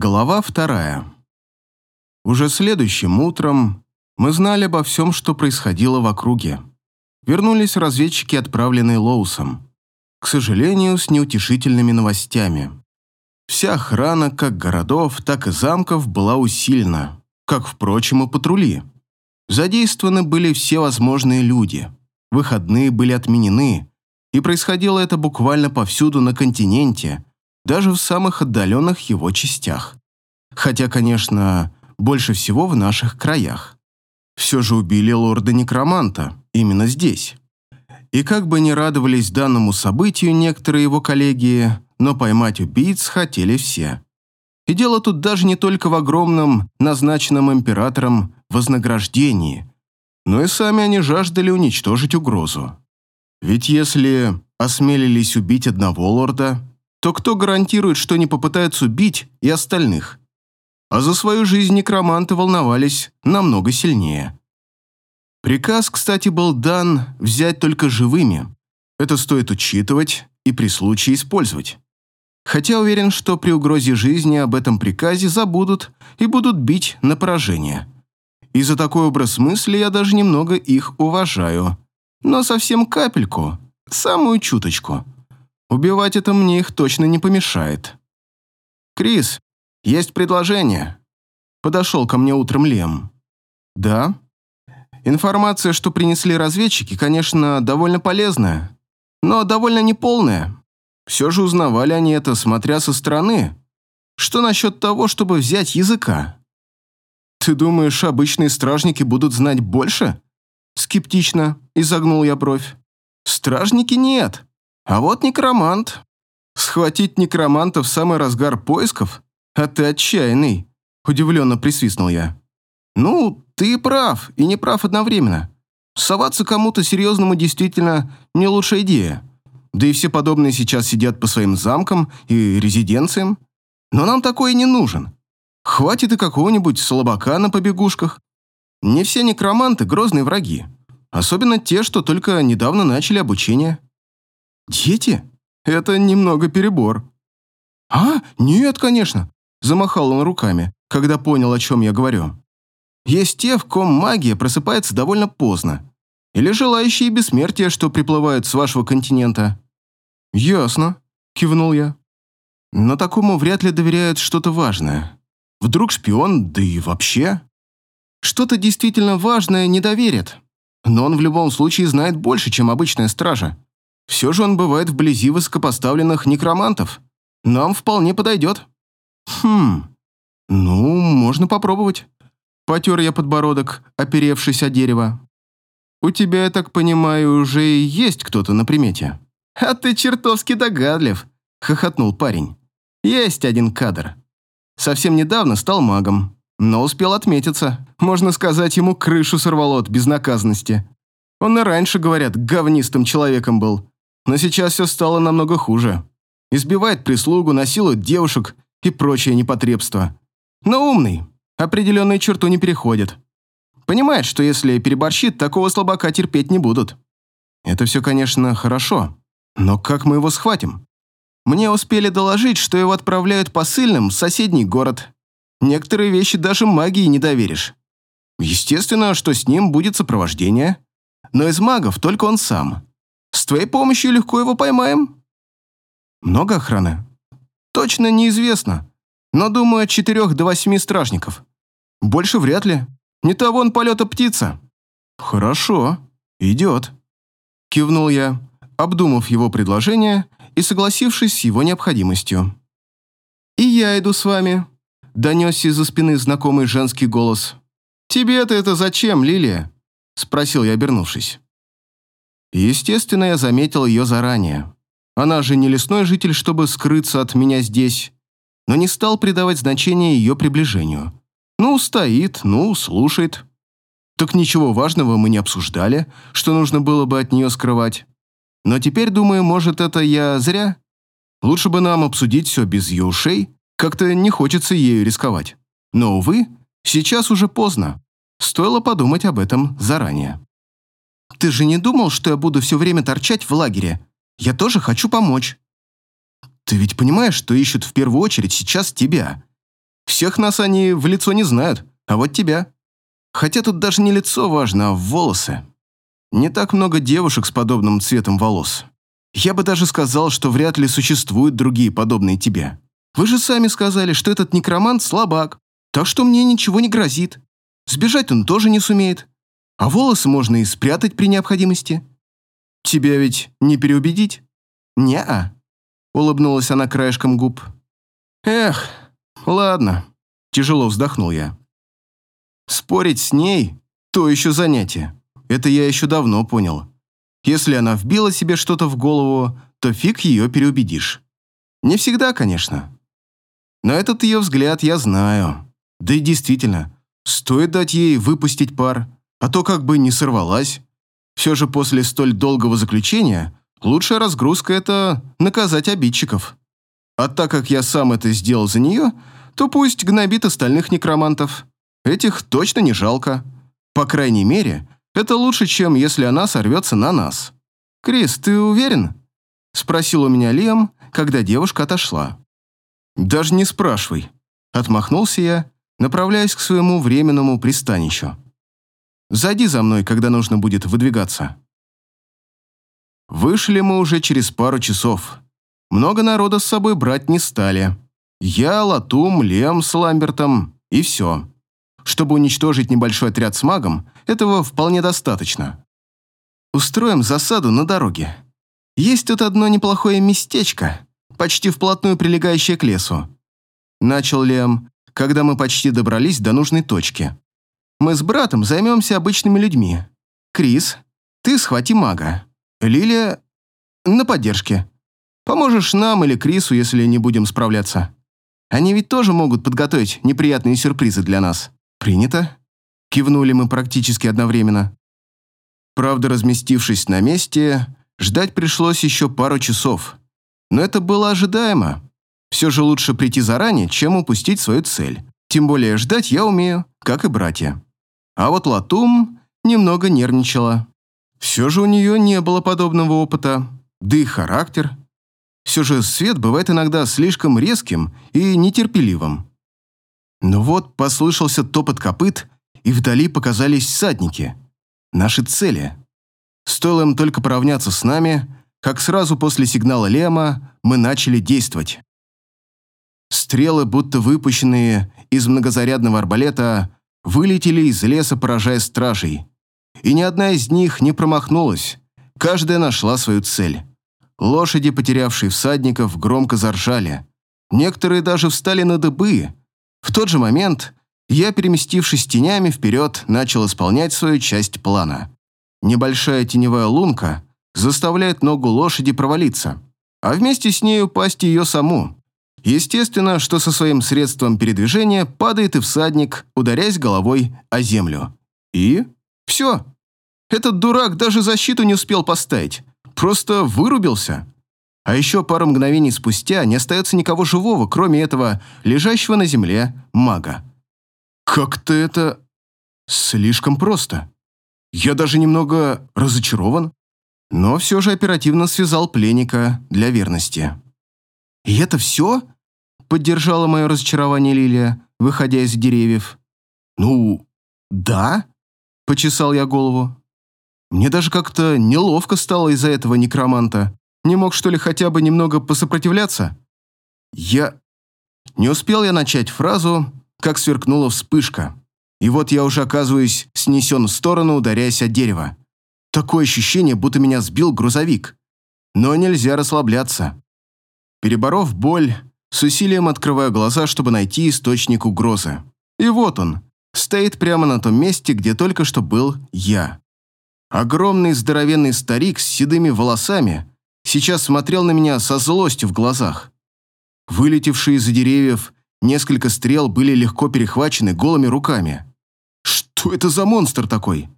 Глава вторая. Уже следующим утром мы знали обо всем, что происходило в округе. Вернулись разведчики, отправленные Лоусом. К сожалению, с неутешительными новостями. Вся охрана как городов, так и замков была усилена, как, впрочем, и патрули. Задействованы были все возможные люди. Выходные были отменены, и происходило это буквально повсюду на континенте – даже в самых отдаленных его частях. Хотя, конечно, больше всего в наших краях. Все же убили лорда-некроманта именно здесь. И как бы ни радовались данному событию некоторые его коллеги, но поймать убийц хотели все. И дело тут даже не только в огромном, назначенном императором, вознаграждении, но и сами они жаждали уничтожить угрозу. Ведь если осмелились убить одного лорда, то кто гарантирует, что не попытаются убить и остальных? А за свою жизнь некроманты волновались намного сильнее. Приказ, кстати, был дан взять только живыми. Это стоит учитывать и при случае использовать. Хотя уверен, что при угрозе жизни об этом приказе забудут и будут бить на поражение. И за такой образ мысли я даже немного их уважаю. Но совсем капельку, самую чуточку. Убивать это мне их точно не помешает. «Крис, есть предложение». Подошел ко мне утром Лем. «Да?» Информация, что принесли разведчики, конечно, довольно полезная, но довольно неполная. Все же узнавали они это, смотря со стороны. Что насчет того, чтобы взять языка? Ты думаешь, обычные стражники будут знать больше? Скептично изогнул я бровь. Стражники нет. А вот некромант. Схватить некроманта в самый разгар поисков? А ты отчаянный. Удивленно присвистнул я. Ну, ты прав и не прав одновременно. Соваться кому-то серьезному действительно не лучшая идея. Да и все подобные сейчас сидят по своим замкам и резиденциям. Но нам такое не нужен. Хватит и какого-нибудь слабака на побегушках. Не все некроманты – грозные враги. Особенно те, что только недавно начали обучение. «Дети? Это немного перебор». «А? Нет, конечно», – замахал он руками, когда понял, о чем я говорю. «Есть те, в ком магия просыпается довольно поздно. Или желающие бессмертия, что приплывают с вашего континента». «Ясно», – кивнул я. «Но такому вряд ли доверяют что-то важное. Вдруг шпион, да и вообще...» «Что-то действительно важное не доверят. Но он в любом случае знает больше, чем обычная стража. Все же он бывает вблизи высокопоставленных некромантов. Нам вполне подойдет. Хм, ну, можно попробовать. Потер я подбородок, оперевшись о дерево. У тебя, я так понимаю, уже есть кто-то на примете. А ты чертовски догадлив, хохотнул парень. Есть один кадр. Совсем недавно стал магом, но успел отметиться. Можно сказать, ему крышу сорвало от безнаказанности. Он и раньше, говорят, говнистым человеком был, но сейчас все стало намного хуже. Избивает прислугу, насилует девушек и прочее непотребство. Но умный, определенную черту не переходит. Понимает, что если переборщит, такого слабака терпеть не будут. Это все, конечно, хорошо, но как мы его схватим? Мне успели доложить, что его отправляют посыльным в соседний город. Некоторые вещи даже магии не доверишь. Естественно, что с ним будет сопровождение. Но из магов только он сам. С твоей помощью легко его поймаем. Много охраны? Точно неизвестно. Но, думаю, от четырех до восьми стражников. Больше вряд ли. Не то вон полета птица. Хорошо, идет. Кивнул я, обдумав его предложение и согласившись с его необходимостью. «И я иду с вами», — донесся из-за спины знакомый женский голос. «Тебе-то это зачем, Лилия?» — спросил я, обернувшись. Естественно, я заметил ее заранее. Она же не лесной житель, чтобы скрыться от меня здесь, но не стал придавать значения ее приближению. Ну, стоит, ну, слушает. Так ничего важного мы не обсуждали, что нужно было бы от нее скрывать. Но теперь, думаю, может, это я зря? Лучше бы нам обсудить все без ее ушей, как-то не хочется ею рисковать. Но, увы, сейчас уже поздно. Стоило подумать об этом заранее. Ты же не думал, что я буду все время торчать в лагере? Я тоже хочу помочь. Ты ведь понимаешь, что ищут в первую очередь сейчас тебя. Всех нас они в лицо не знают, а вот тебя. Хотя тут даже не лицо важно, а волосы. Не так много девушек с подобным цветом волос. Я бы даже сказал, что вряд ли существуют другие подобные тебе. Вы же сами сказали, что этот некромант слабак, так что мне ничего не грозит. Сбежать он тоже не сумеет. А волосы можно и спрятать при необходимости. Тебя ведь не переубедить? Не-а. Улыбнулась она краешком губ. Эх, ладно. Тяжело вздохнул я. Спорить с ней – то еще занятие. Это я еще давно понял. Если она вбила себе что-то в голову, то фиг ее переубедишь. Не всегда, конечно. Но этот ее взгляд я знаю. Да и действительно, стоит дать ей выпустить пар, а то как бы не сорвалась. Все же после столь долгого заключения лучшая разгрузка – это наказать обидчиков. А так как я сам это сделал за нее, то пусть гнобит остальных некромантов. Этих точно не жалко. По крайней мере, это лучше, чем если она сорвется на нас. «Крис, ты уверен?» – спросил у меня Лиам, когда девушка отошла. «Даже не спрашивай», – отмахнулся я, направляясь к своему временному пристанищу. «Зайди за мной, когда нужно будет выдвигаться». Вышли мы уже через пару часов. Много народа с собой брать не стали. Я, Латум, Лем с Ламбертом и все. Чтобы уничтожить небольшой отряд с магом, этого вполне достаточно. Устроим засаду на дороге. Есть тут одно неплохое местечко, почти вплотную прилегающее к лесу. Начал Лем, когда мы почти добрались до нужной точки. Мы с братом займемся обычными людьми. Крис, ты схвати мага. Лилия на поддержке. Поможешь нам или Крису, если не будем справляться. Они ведь тоже могут подготовить неприятные сюрпризы для нас. «Принято», — кивнули мы практически одновременно. Правда, разместившись на месте, ждать пришлось еще пару часов. Но это было ожидаемо. Все же лучше прийти заранее, чем упустить свою цель. Тем более ждать я умею, как и братья. А вот Латум немного нервничала. Все же у нее не было подобного опыта, да и характер. Все же свет бывает иногда слишком резким и нетерпеливым. Но вот послышался топот копыт, и вдали показались всадники. Наши цели. Стоило им только поравняться с нами, как сразу после сигнала Лема мы начали действовать. Стрелы, будто выпущенные из многозарядного арбалета, вылетели из леса, поражая стражей. И ни одна из них не промахнулась. Каждая нашла свою цель. Лошади, потерявшие всадников, громко заржали. Некоторые даже встали на дыбы, в тот же момент я, переместившись тенями вперед, начал исполнять свою часть плана. Небольшая теневая лунка заставляет ногу лошади провалиться, а вместе с ней упасть ее саму. Естественно, что со своим средством передвижения падает и всадник, ударяясь головой о землю. И все. Этот дурак даже защиту не успел поставить, просто вырубился. А еще пару мгновений спустя не остается никого живого, кроме этого лежащего на земле мага. Как-то это слишком просто. Я даже немного разочарован, но все же оперативно связал пленника для верности. «И это все?» — поддержала мое разочарование Лилия, выходя из деревьев. «Ну, да», — почесал я голову. Мне даже как-то неловко стало из-за этого некроманта. Не мог, что ли, хотя бы немного посопротивляться? Я... Не успел я начать фразу, как сверкнула вспышка. И вот я уже оказываюсь снесен в сторону, ударяясь от дерева. Такое ощущение, будто меня сбил грузовик. Но нельзя расслабляться. Переборов боль, с усилием открываю глаза, чтобы найти источник угрозы. И вот он, стоит прямо на том месте, где только что был я. Огромный здоровенный старик с седыми волосами сейчас смотрел на меня со злостью в глазах. Вылетевшие из-за деревьев несколько стрел были легко перехвачены голыми руками. Что это за монстр такой?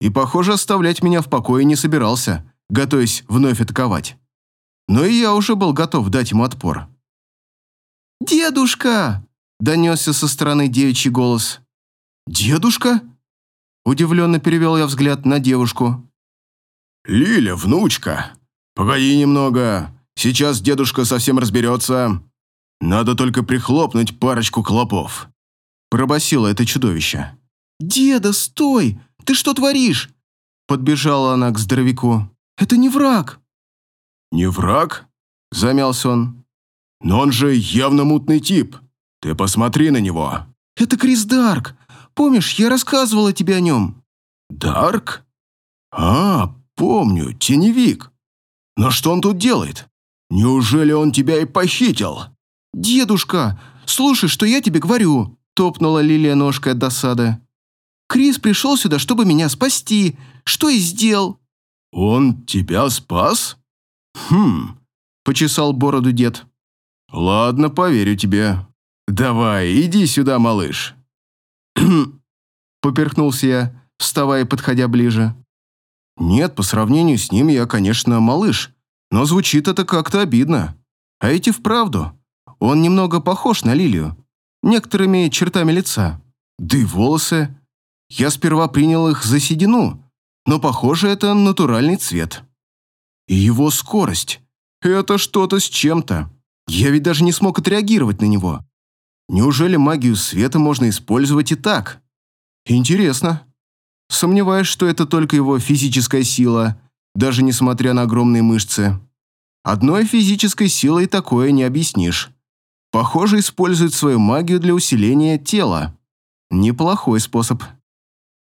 И, похоже, оставлять меня в покое не собирался, готовясь вновь атаковать. Но и я уже был готов дать ему отпор. «Дедушка!» – донесся со стороны девичий голос. «Дедушка?» Удивленно перевел я взгляд на девушку. «Лиля, внучка, «Погоди немного, сейчас дедушка совсем разберется». Надо только прихлопнуть парочку клопов. Пробасило это чудовище. «Деда, стой! Ты что творишь?» Подбежала она к здоровяку. «Это не враг!» «Не враг?» – замялся он. «Но он же явно мутный тип. Ты посмотри на него». «Это Крис Дарк. Помнишь, я рассказывала тебе о нем?» «Дарк? А, помню, теневик. Но что он тут делает? Неужели он тебя и похитил?» «Дедушка, слушай, что я тебе говорю», – топнула Лилия ножкой от досады. «Крис пришел сюда, чтобы меня спасти. Что и сделал». «Он тебя спас?» «Хм», – почесал бороду дед. «Ладно, поверю тебе. Давай, иди сюда, малыш». Поперхнулся я, вставая и подходя ближе. Нет, по сравнению с ним я, конечно, малыш, но звучит это как-то обидно. А эти вправду. Он немного похож на Лилию. Некоторыми чертами лица. Да и волосы. Я сперва принял их за седину, но, похоже, это натуральный цвет. И его скорость. Это что-то с чем-то. Я ведь даже не смог отреагировать на него. Неужели магию света можно использовать и так? Интересно. Сомневаюсь, что это только его физическая сила, даже несмотря на огромные мышцы. Одной физической силой такое не объяснишь. Похоже, использует свою магию для усиления тела. Неплохой способ.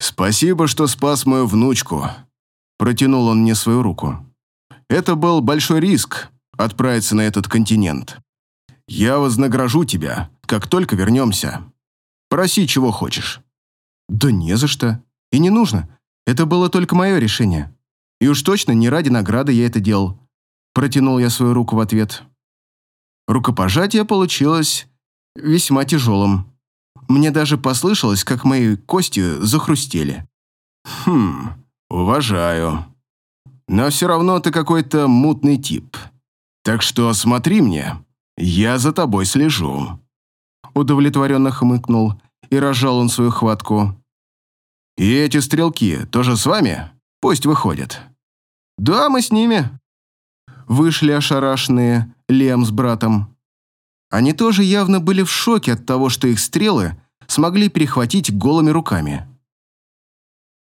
«Спасибо, что спас мою внучку», – протянул он мне свою руку. «Это был большой риск – отправиться на этот континент. Я вознагражу тебя, как только вернемся. Проси, чего хочешь». «Да не за что. И не нужно. Это было только мое решение. И уж точно не ради награды я это делал». Протянул я свою руку в ответ. Рукопожатие получилось весьма тяжелым. Мне даже послышалось, как мои кости захрустели. «Хм, уважаю. Но все равно ты какой-то мутный тип. Так что смотри мне, я за тобой слежу». Удовлетворенно хмыкнул, и разжал он свою хватку. «И эти стрелки тоже с вами? Пусть выходят». «Да, мы с ними». Вышли ошарашенные Лем с братом. Они тоже явно были в шоке от того, что их стрелы смогли перехватить голыми руками.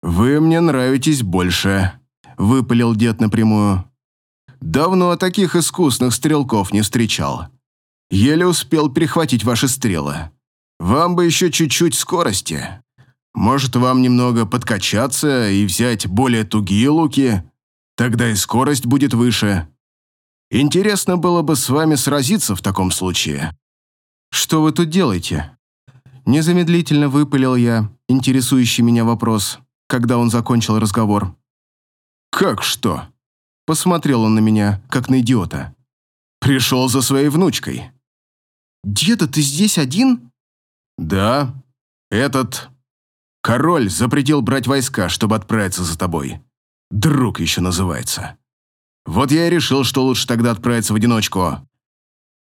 «Вы мне нравитесь больше», — выпалил дед напрямую. «Давно таких искусных стрелков не встречал. Еле успел перехватить ваши стрелы. Вам бы еще чуть-чуть скорости. Может, вам немного подкачаться и взять более тугие луки? Тогда и скорость будет выше. Интересно было бы с вами сразиться в таком случае». «Что вы тут делаете?» Незамедлительно выпалил я интересующий меня вопрос, когда он закончил разговор. «Как что?» Посмотрел он на меня, как на идиота. «Пришел за своей внучкой». «Деда, ты здесь один?» «Да. Этот... Король запретил брать войска, чтобы отправиться за тобой. Друг еще называется. Вот я и решил, что лучше тогда отправиться в одиночку.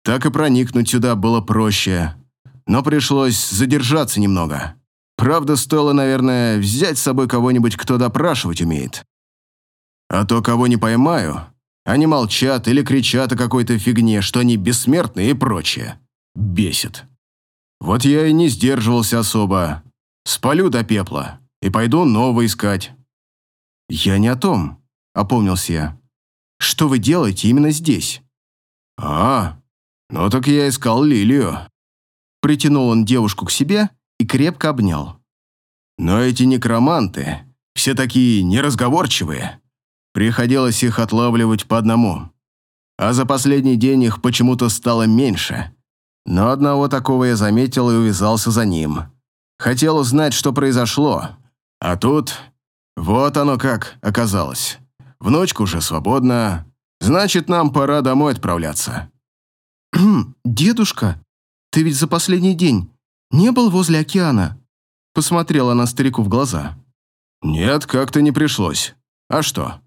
Так и проникнуть сюда было проще, но пришлось задержаться немного. Правда, стоило, наверное, взять с собой кого-нибудь, кто допрашивать умеет. А то, кого не поймаю, они молчат или кричат о какой-то фигне, что они бессмертны и прочее. Бесит. Вот я и не сдерживался особо. Спалю до пепла и пойду нового искать. «Я не о том», — опомнился я. «Что вы делаете именно здесь?» «А, ну так я искал Лилию». Притянул он девушку к себе и крепко обнял. «Но эти некроманты, все такие неразговорчивые. Приходилось их отлавливать по одному. А за последний день их почему-то стало меньше. Но одного такого я заметил и увязался за ним. Хотел узнать, что произошло. А тут... Вот оно как оказалось. Внучка уже свободна. Значит, нам пора домой отправляться». «Дедушка, ты ведь за последний день не был возле океана?» Посмотрела на старику в глаза. «Нет, как-то не пришлось. А что?»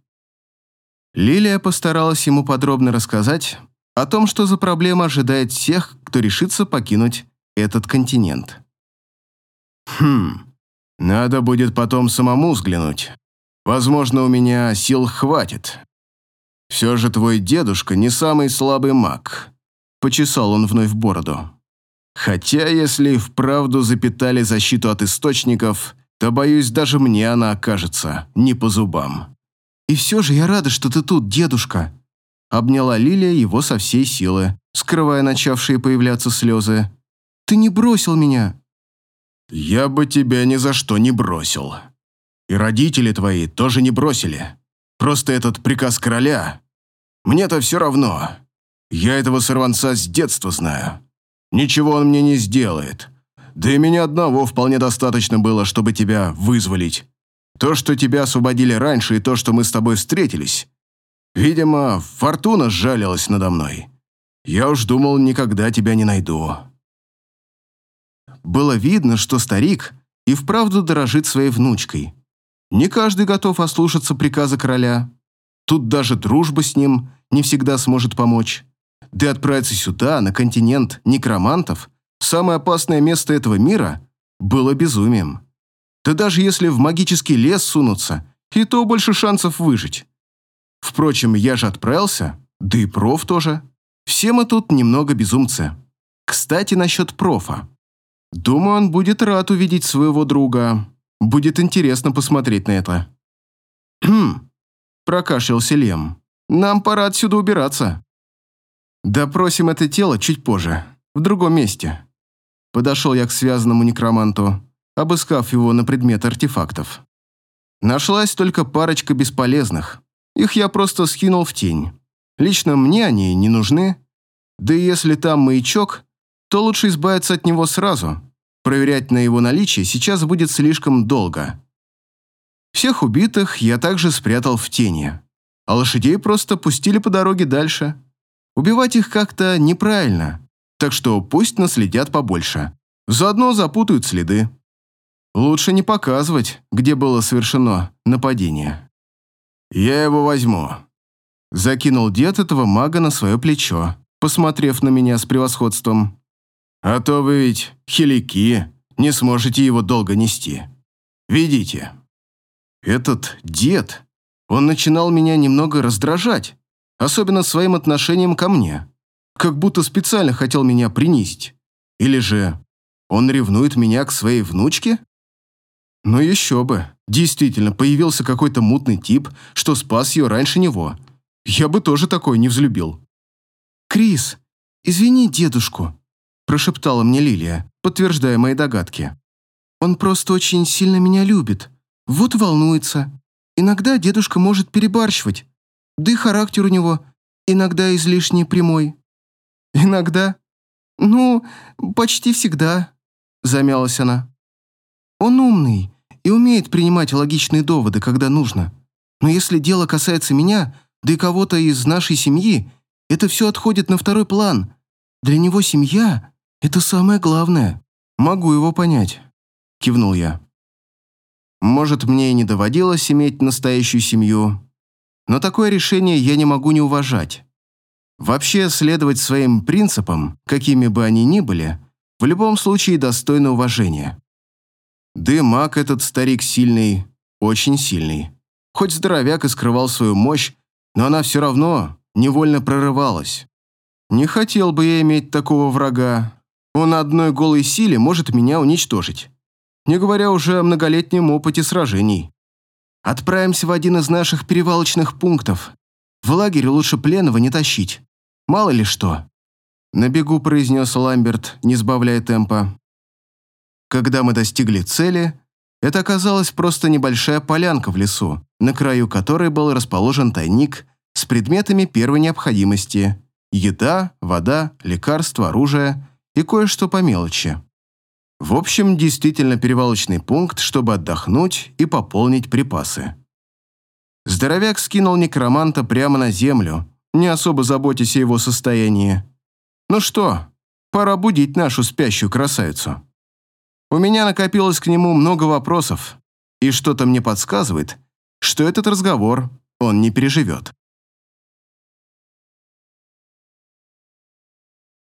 Лилия постаралась ему подробно рассказать о том, что за проблема ожидает всех, кто решится покинуть этот континент. «Хм, надо будет потом самому взглянуть. Возможно, у меня сил хватит. Все же твой дедушка не самый слабый маг. Почесал он вновь бороду. Хотя, если вправду запитали защиту от источников, то, боюсь, даже мне она окажется не по зубам. «И все же я рада, что ты тут, дедушка!» Обняла Лилия его со всей силы, скрывая начавшие появляться слезы. «Ты не бросил меня!» «Я бы тебя ни за что не бросил. И родители твои тоже не бросили. Просто этот приказ короля. Мне-то все равно. Я этого сорванца с детства знаю. Ничего он мне не сделает. Да и меня одного вполне достаточно было, чтобы тебя вызволить. То, что тебя освободили раньше, и то, что мы с тобой встретились. Видимо, фортуна сжалилась надо мной. Я уж думал, никогда тебя не найду. Было видно, что старик и вправду дорожит своей внучкой. Не каждый готов ослушаться приказа короля. Тут даже дружба с ним не всегда сможет помочь. Да и отправиться сюда, на континент некромантов, самое опасное место этого мира, было безумием. Да даже если в магический лес сунуться, и то больше шансов выжить. Впрочем, я же отправился, да и проф тоже. Все мы тут немного безумцы. Кстати, насчет профа. Думаю, он будет рад увидеть своего друга. Будет интересно посмотреть на это. «Хм», – прокашлялся Лем. «Нам пора отсюда убираться». «Допросим это тело чуть позже, в другом месте». Подошел я к связанному некроманту, обыскав его на предмет артефактов. Нашлась только парочка бесполезных. Их я просто скинул в тень. Лично мне они не нужны. Да и если там маячок, то лучше избавиться от него сразу. Проверять на его наличие сейчас будет слишком долго. Всех убитых я также спрятал в тени, а лошадей просто пустили по дороге дальше. Убивать их как-то неправильно, так что пусть наследят побольше. Заодно запутают следы. Лучше не показывать, где было совершено нападение. «Я его возьму», — закинул дед этого мага на свое плечо, посмотрев на меня с превосходством. «А то вы ведь хилики, не сможете его долго нести. Видите?» Этот дед, он начинал меня немного раздражать особенно своим отношением ко мне, как будто специально хотел меня принизить. Или же он ревнует меня к своей внучке? Ну еще бы, действительно, появился какой-то мутный тип, что спас ее раньше него. Я бы тоже такой не взлюбил. «Крис, извини дедушку», – прошептала мне Лилия, подтверждая мои догадки. «Он просто очень сильно меня любит. Вот волнуется. Иногда дедушка может перебарщивать, да и характер у него иногда излишне прямой. Иногда? Ну, почти всегда, замялась она. Он умный и умеет принимать логичные доводы, когда нужно. Но если дело касается меня, да и кого-то из нашей семьи, это все отходит на второй план. Для него семья — это самое главное. Могу его понять, кивнул я. Может, мне и не доводилось иметь настоящую семью, но такое решение я не могу не уважать. Вообще, следовать своим принципам, какими бы они ни были, в любом случае достойно уважения. Да и маг этот старик сильный, очень сильный. Хоть здоровяк и скрывал свою мощь, но она все равно невольно прорывалась. Не хотел бы я иметь такого врага. Он одной голой силе может меня уничтожить. Не говоря уже о многолетнем опыте сражений. Отправимся в один из наших перевалочных пунктов. В лагере лучше пленного не тащить. Мало ли что». На бегу произнес Ламберт, не сбавляя темпа. Когда мы достигли цели, это оказалась просто небольшая полянка в лесу, на краю которой был расположен тайник с предметами первой необходимости – еда, вода, лекарства, оружие и кое-что по мелочи. В общем, действительно перевалочный пункт, чтобы отдохнуть и пополнить припасы. Здоровяк скинул некроманта прямо на землю, не особо заботясь о его состоянии. Ну что, пора будить нашу спящую красавицу. У меня накопилось к нему много вопросов, и что-то мне подсказывает, что этот разговор он не переживет.